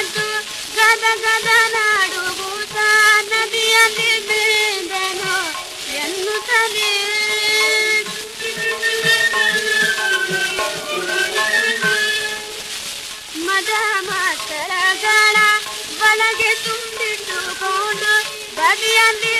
ಬಂತು ಗದ ಗದ ನಾಡುಗೂತ ನದಿಯಲ್ಲಿ ಬಲಗೆ ತುಂಬಿಟ್ಟುಕೊಂಡು ಬದಿಯಲ್ಲಿ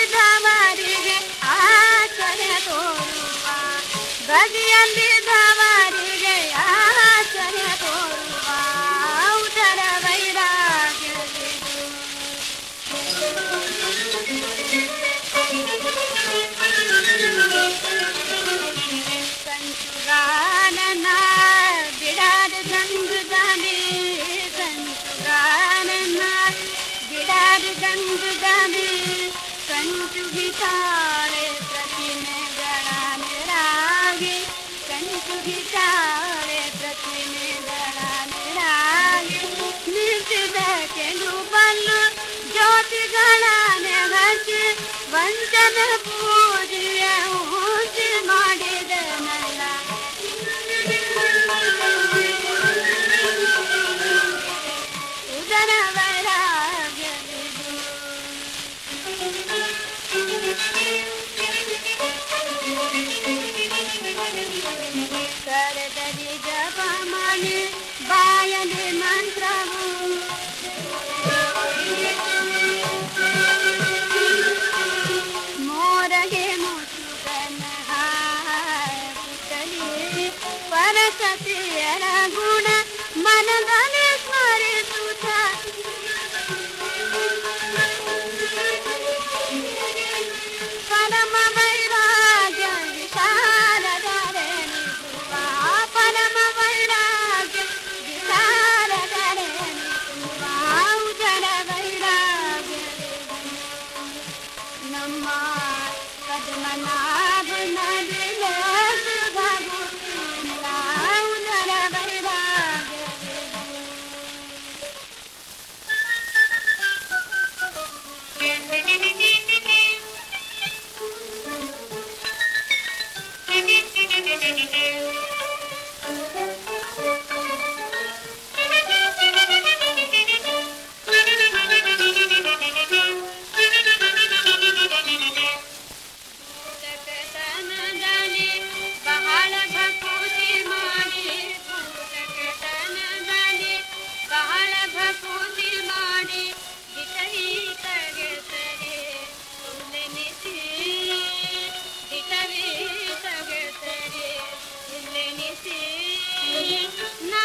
पञ्च विसारे प्रति गा मे रागे कञ्च na